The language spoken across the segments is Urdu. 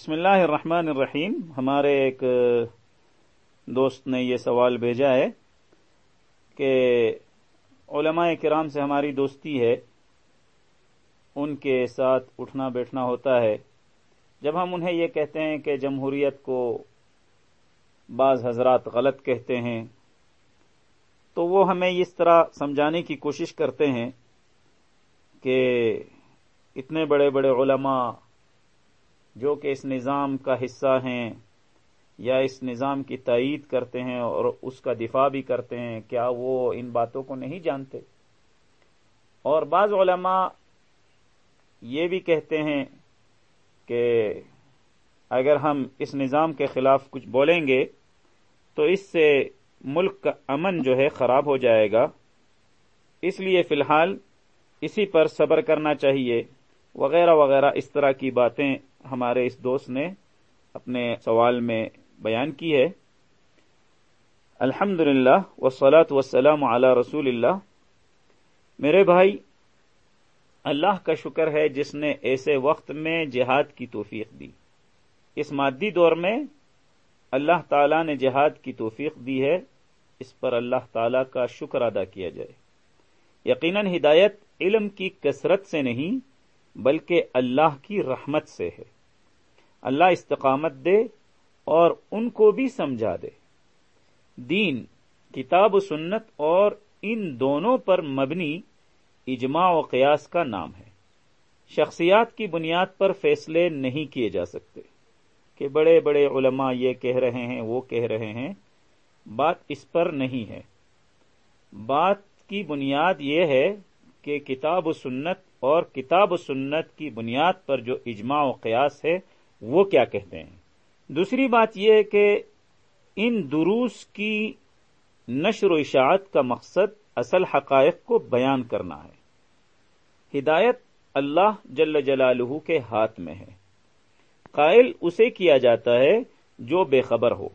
بسم اللہ الرحمن الرحیم۔ ہمارے ایک دوست نے یہ سوال بھیجا ہے کہ علماء کرام سے ہماری دوستی ہے، ان کے ساتھ اٹھنا بیٹھنا ہوتا ہے۔ جب ہم انہیں یہ کہتے ہیں کہ جمہوریت کو بعض حضرات غلط کہتے ہیں، تو وہ ہمیں اس طرح سمجھانے کی کوشش کرتے ہیں کہ اتنے بڑے بڑے علماء جو کہ اس نظام کا حصہ ہیں یا اس نظام کی تائید کرتے ہیں اور اس کا دفاع بھی کرتے ہیں، کیا وہ ان باتوں کو نہیں جانتے؟ اور بعض علماء یہ بھی کہتے ہیں کہ اگر ہم اس نظام کے خلاف کچھ بولیں گے تو اس سے ملک کا امن جو ہے خراب ہو جائے گا۔ اس لیے فی الحال اسی پر صبر کرنا چاہیے، وغیرہ وغیرہ اس طرح کی باتیں ہمارے اس دوست نے اپنے سوال میں بیان کی ہے۔ الحمد للہ وسلاۃ وسلام علی رسول اللہ۔ میرے بھائی، اللہ کا شکر ہے جس نے ایسے وقت میں جہاد کی توفیق دی۔ اس مادی دور میں اللہ تعالی نے جہاد کی توفیق دی ہے۔ اس پر اللہ تعالی کا شکر ادا کیا جائے۔ یقیناً ہدایت علم کی کثرت سے نہیں بلکہ اللہ کی رحمت سے ہے۔ اللہ استقامت دے اور ان کو بھی سمجھا دے۔ دین، کتاب و سنت اور ان دونوں پر مبنی اجماع و قیاس کا نام ہے۔ شخصیات کی بنیاد پر فیصلے نہیں کیے جا سکتے۔ کہ بڑے بڑے علماء یہ کہہ رہے ہیں، وہ کہہ رہے ہیں، بات اس پر نہیں ہے۔ بات کی بنیاد یہ ہے کہ کتاب و سنت اور کتاب و سنت کی بنیاد پر جو اجماع و قیاس ہے، وہ کیا کہتے ہیں؟ دوسری بات یہ ہے کہ ان دروس کی نشر و اشاعت کا مقصد اصل حقائق کو بیان کرنا ہے۔ ہدایت اللہ جل جلالہ کے ہاتھ میں ہے۔ قائل اسے کیا جاتا ہے جو بے خبر ہو۔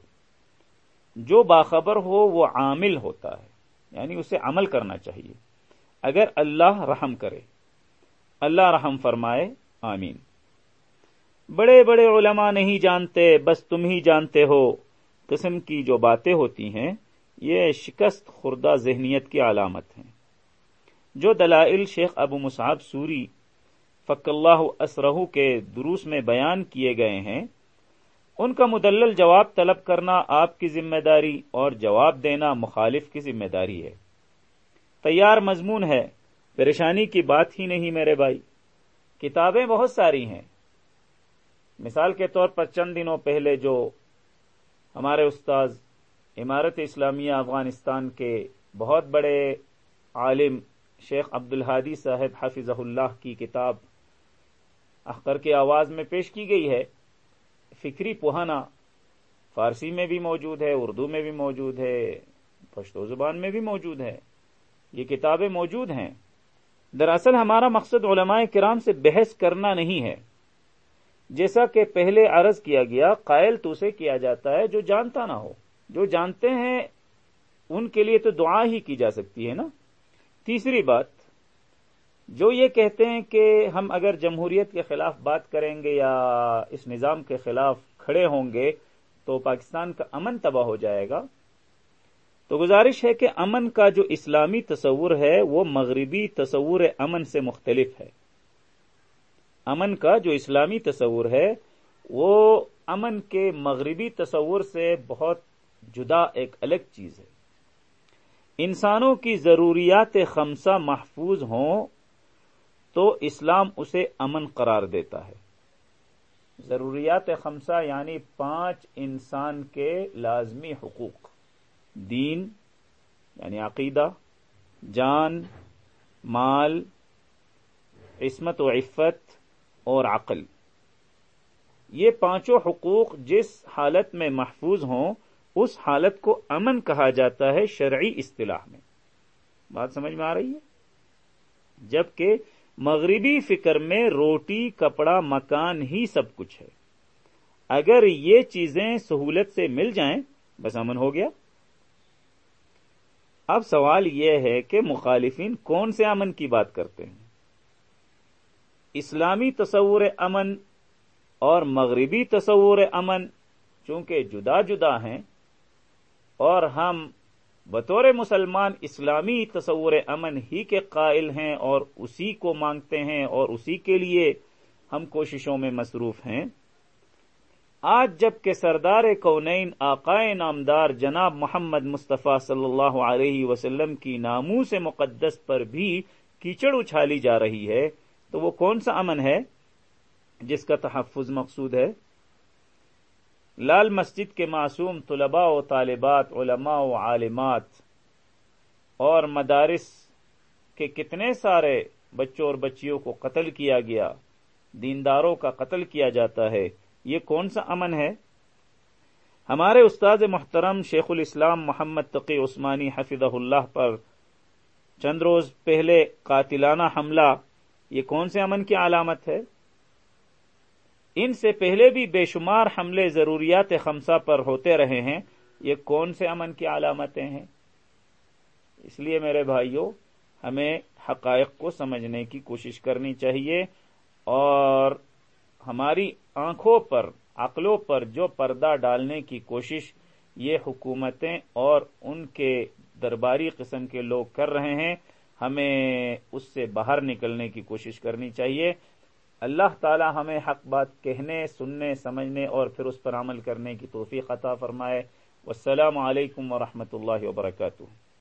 جو باخبر ہو، وہ عامل ہوتا ہے۔ یعنی اسے عمل کرنا چاہیے۔ اگر اللہ رحم کرے، اللہ رحم فرمائے، آمین۔ بڑے بڑے علماء نہیں جانتے، بس تم ہی جانتے ہو قسم کی جو باتیں ہوتی ہیں، یہ شکست خوردہ ذہنیت کی علامت ہیں۔ جو دلائل شیخ ابو مصعب سوری فق اللہ اسرہ کے دروس میں بیان کیے گئے ہیں، ان کا مدلل جواب طلب کرنا آپ کی ذمہ داری اور جواب دینا مخالف کی ذمہ داری ہے۔ تیار مضمون ہے۔ پریشانی کی بات ہی نہیں میرے بھائی۔ کتابیں بہت ساری ہیں۔ مثال کے طور پر چند دنوں پہلے جو ہمارے استاذ عمارت اسلامیہ افغانستان کے بہت بڑے عالم شیخ عبد الحادی صاحب حافظ اللہ کی کتاب اختر کی آواز میں پیش کی گئی ہے۔ فکری پوہانا فارسی میں بھی موجود ہے، اردو میں بھی موجود ہے، پشتو زبان میں بھی موجود ہے۔ یہ کتابیں موجود ہیں۔ دراصل ہمارا مقصد علماء کرام سے بحث کرنا نہیں ہے۔ جیسا کہ پہلے عرض کیا گیا، قائل تو سے کیا جاتا ہے جو جانتا نہ ہو۔ جو جانتے ہیں، ان کے لیے تو دعا ہی کی جا سکتی ہے نا۔ تیسری بات، جو یہ کہتے ہیں کہ ہم اگر جمہوریت کے خلاف بات کریں گے یا اس نظام کے خلاف کھڑے ہوں گے، تو پاکستان کا امن تباہ ہو جائے گا۔ تو گزارش ہے کہ امن کا جو اسلامی تصور ہے، وہ مغربی تصور امن سے مختلف ہے۔ امن کا جو اسلامی تصور ہے، وہ امن کے مغربی تصور سے بہت جدا ایک الگ چیز ہے۔ انسانوں کی ضروریات خمسہ محفوظ ہوں تو اسلام اسے امن قرار دیتا ہے۔ ضروریات خمسہ یعنی پانچ انسان کے لازمی حقوق۔ دین یعنی عقیدہ، جان، مال، عصمت و عفت اور عقل۔ یہ پانچوں حقوق جس حالت میں محفوظ ہوں، اس حالت کو امن کہا جاتا ہے شرعی اصطلاح میں۔ بات سمجھ میں آ رہی ہے؟ جبکہ مغربی فکر میں روٹی، کپڑا، مکان ہی سب کچھ ہے۔ اگر یہ چیزیں سہولت سے مل جائیں، بس امن ہو گیا۔ اب سوال یہ ہے کہ مخالفین کون سے امن کی بات کرتے ہیں؟ اسلامی تصور امن اور مغربی تصور امن چونکہ جدا جدا ہیں، اور ہم بطور مسلمان اسلامی تصور امن ہی کے قائل ہیں اور اسی کو مانگتے ہیں اور اسی کے لیے ہم کوششوں میں مصروف ہیں۔ آج جبکہ سردار کونین آقائے نامدار جناب محمد مصطفیٰ صلی اللہ علیہ وسلم کی ناموں سے مقدس پر بھی کیچڑ اچھالی جا رہی ہے، تو وہ کون سا امن ہے جس کا تحفظ مقصود ہے؟ لال مسجد کے معصوم طلباء و طالبات، علماء و عالمات اور مدارس کے کتنے سارے بچوں اور بچیوں کو قتل کیا گیا، دینداروں کا قتل کیا جاتا ہے یہ کون سا امن ہے؟ ہمارے استاد محترم شیخ الاسلام محمد تقی عثمانی حفظ اللہ پر چند روز پہلے قاتلانہ حملہ، یہ کون سے امن کی علامت ہے؟ ان سے پہلے بھی بے شمار حملے ضروریات خمسہ پر ہوتے رہے ہیں، یہ کون سے امن کی علامتیں ہیں؟ اس لیے میرے بھائیوں ہمیں حقائق کو سمجھنے کی کوشش کرنی چاہیے اور ہماری آنکھوں پر، عقلوں پر جو پردہ ڈالنے کی کوشش یہ حکومتیں اور ان کے درباری قسم کے لوگ کر رہے ہیں، ہمیں اس سے باہر نکلنے کی کوشش کرنی چاہیے۔ اللہ تعالی ہمیں حق بات کہنے، سننے، سمجھنے اور پھر اس پر عمل کرنے کی توفیق عطا فرمائے۔ والسلام علیکم ورحمۃ اللہ وبرکاتہ۔